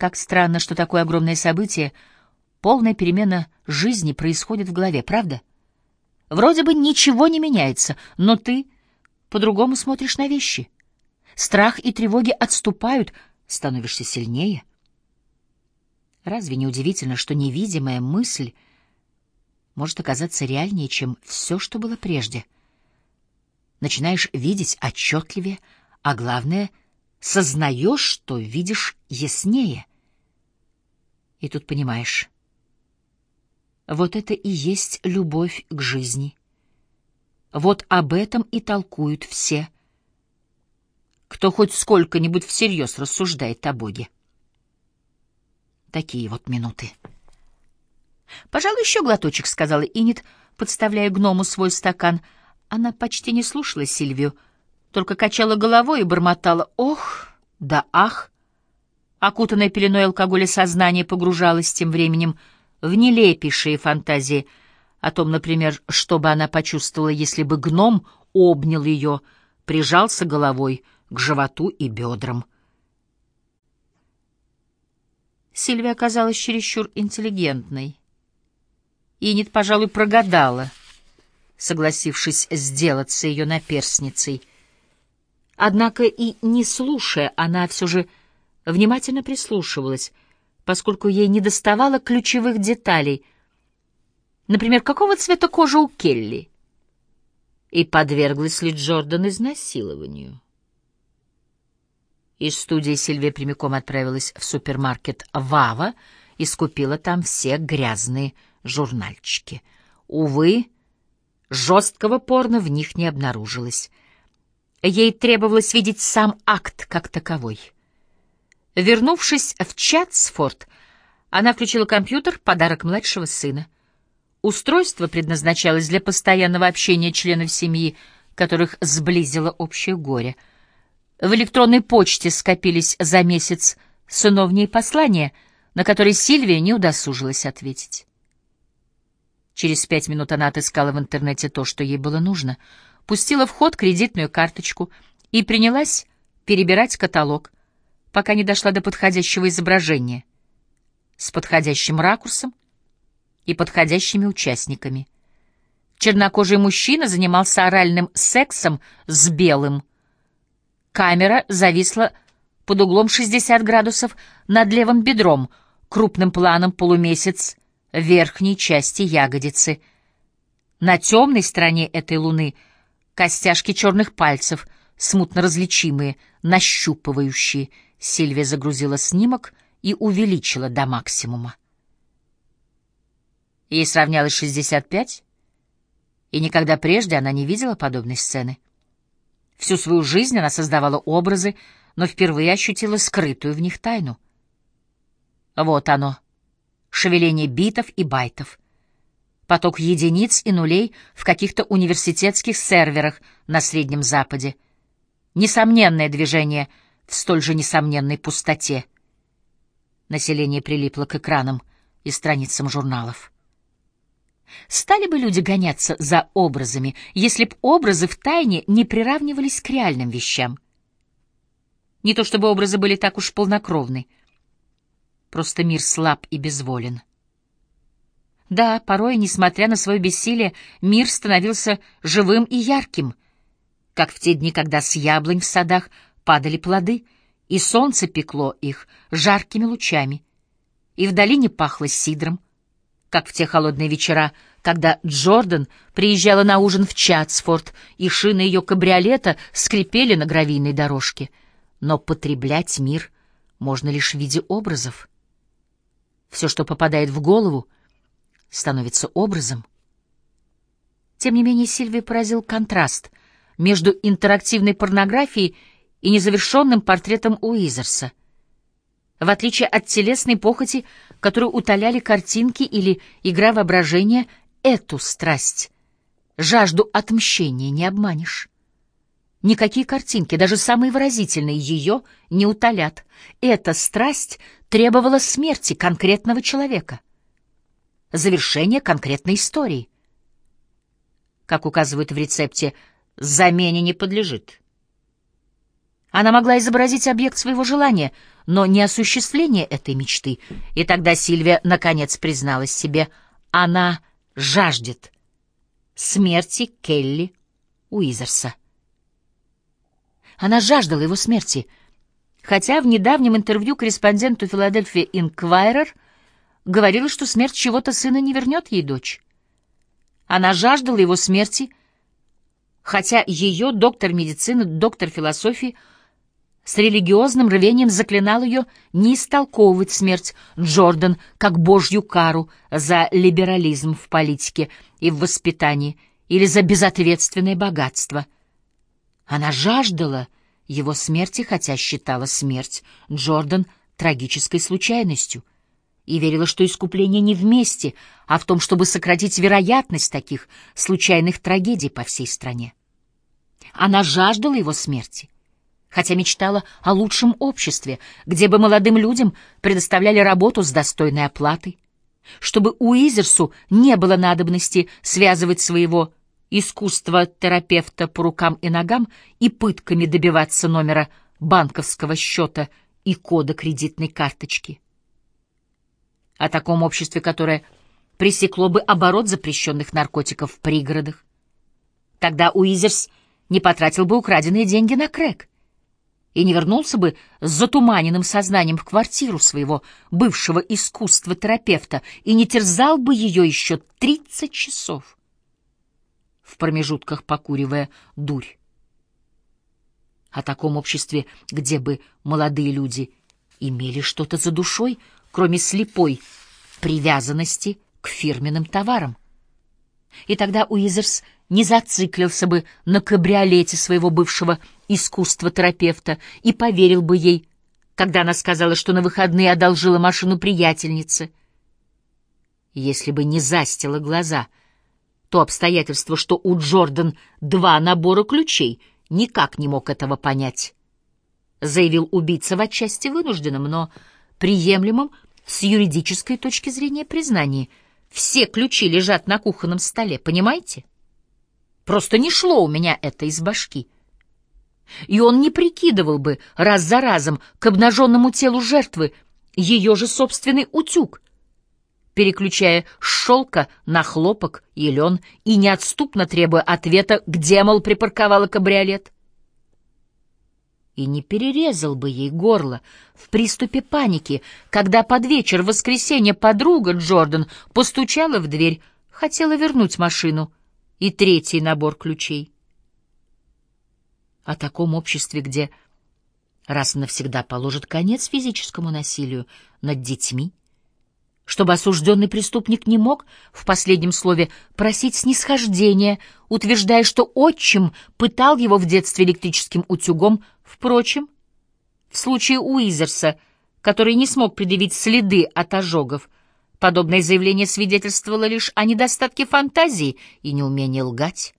Как странно, что такое огромное событие, полная перемена жизни происходит в голове, правда? Вроде бы ничего не меняется, но ты по-другому смотришь на вещи. Страх и тревоги отступают, становишься сильнее. Разве не удивительно, что невидимая мысль может оказаться реальнее, чем все, что было прежде? Начинаешь видеть отчетливее, а главное — сознаешь, что видишь яснее. И тут понимаешь, вот это и есть любовь к жизни. Вот об этом и толкуют все, кто хоть сколько-нибудь всерьез рассуждает о Боге. Такие вот минуты. «Пожалуй, еще глоточек», — сказала Инит, подставляя гному свой стакан. Она почти не слушала Сильвию, только качала головой и бормотала «Ох, да ах!» Окутанное пеленой алкоголя сознание погружалось тем временем в нелепейшие фантазии о том, например, что бы она почувствовала, если бы гном обнял ее, прижался головой к животу и бедрам. Сильвия оказалась чересчур интеллигентной. Инит, пожалуй, прогадала, согласившись сделаться ее наперсницей. Однако и не слушая, она все же внимательно прислушивалась, поскольку ей не доставало ключевых деталей. Например, какого цвета кожа у Келли? И подверглась ли Джордан изнасилованию? Из студии Сильвия прямиком отправилась в супермаркет «Вава» и скупила там все грязные журнальчики. Увы, жесткого порно в них не обнаружилось. Ей требовалось видеть сам акт как таковой. Вернувшись в Чатсфорд, она включила компьютер, подарок младшего сына. Устройство предназначалось для постоянного общения членов семьи, которых сблизило общее горе — в электронной почте скопились за месяц сыновние послания, на которые Сильвия не удосужилась ответить. Через пять минут она отыскала в интернете то, что ей было нужно, пустила в ход кредитную карточку и принялась перебирать каталог, пока не дошла до подходящего изображения с подходящим ракурсом и подходящими участниками. Чернокожий мужчина занимался оральным сексом с белым, Камера зависла под углом 60 градусов над левым бедром, крупным планом полумесяц верхней части ягодицы. На темной стороне этой луны костяшки черных пальцев, смутно различимые, нащупывающие. Сильвия загрузила снимок и увеличила до максимума. Ей сравнялось 65, и никогда прежде она не видела подобной сцены. Всю свою жизнь она создавала образы, но впервые ощутила скрытую в них тайну. Вот оно, шевеление битов и байтов, поток единиц и нулей в каких-то университетских серверах на Среднем Западе, несомненное движение в столь же несомненной пустоте. Население прилипло к экранам и страницам журналов. Стали бы люди гоняться за образами, если б образы в тайне не приравнивались к реальным вещам? Не то чтобы образы были так уж полнокровны. Просто мир слаб и безволен. Да, порой, несмотря на свое бессилие, мир становился живым и ярким, как в те дни, когда с яблонь в садах падали плоды, и солнце пекло их жаркими лучами, и в долине пахло сидром, как в те холодные вечера, когда Джордан приезжала на ужин в Чатсфорд, и шины ее кабриолета скрипели на гравийной дорожке. Но потреблять мир можно лишь в виде образов. Все, что попадает в голову, становится образом. Тем не менее, Сильвия поразил контраст между интерактивной порнографией и незавершенным портретом Уизерса — в отличие от телесной похоти, которую утоляли картинки или игра воображения, эту страсть, жажду отмщения не обманешь. Никакие картинки, даже самые выразительные, ее не утолят. Эта страсть требовала смерти конкретного человека, завершения конкретной истории. Как указывают в рецепте, замене не подлежит. Она могла изобразить объект своего желания — но не осуществление этой мечты. И тогда Сильвия наконец призналась себе, она жаждет смерти Келли Уизерса. Она жаждала его смерти, хотя в недавнем интервью корреспонденту Филадельфия Инквайрер говорила, что смерть чего-то сына не вернет ей дочь. Она жаждала его смерти, хотя ее доктор медицины, доктор философии с религиозным рвением заклинал ее не истолковывать смерть Джордан как божью кару за либерализм в политике и в воспитании или за безответственное богатство. Она жаждала его смерти, хотя считала смерть Джордан трагической случайностью — и верила, что искупление не вместе, а в том, чтобы сократить вероятность таких случайных трагедий по всей стране. Она жаждала его смерти, хотя мечтала о лучшем обществе, где бы молодым людям предоставляли работу с достойной оплатой, чтобы у Изерсу не было надобности связывать своего искусства терапевта по рукам и ногам и пытками добиваться номера банковского счета и кода кредитной карточки о таком обществе, которое пресекло бы оборот запрещенных наркотиков в пригородах. Тогда Уизерс не потратил бы украденные деньги на крэк и не вернулся бы с затуманенным сознанием в квартиру своего бывшего искусства-терапевта и не терзал бы ее еще тридцать часов, в промежутках покуривая дурь. О таком обществе, где бы молодые люди имели что-то за душой, кроме слепой привязанности к фирменным товарам. И тогда Уизерс не зациклился бы на кабриолете своего бывшего искусства-терапевта и поверил бы ей, когда она сказала, что на выходные одолжила машину приятельнице. Если бы не застила глаза, то обстоятельство, что у Джордан два набора ключей, никак не мог этого понять. Заявил убийца в отчасти вынужденном, но приемлемом с юридической точки зрения признании. Все ключи лежат на кухонном столе, понимаете? Просто не шло у меня это из башки. И он не прикидывал бы раз за разом к обнаженному телу жертвы ее же собственный утюг, переключая шелка на хлопок и лен и неотступно требуя ответа, где, мол, припарковала кабриолет и не перерезал бы ей горло в приступе паники, когда под вечер в воскресенье подруга Джордан постучала в дверь, хотела вернуть машину и третий набор ключей. О таком обществе, где раз и навсегда положит конец физическому насилию над детьми, чтобы осужденный преступник не мог в последнем слове просить снисхождения, утверждая, что отчим пытал его в детстве электрическим утюгом. Впрочем, в случае Уизерса, который не смог предъявить следы от ожогов, подобное заявление свидетельствовало лишь о недостатке фантазии и неумении лгать.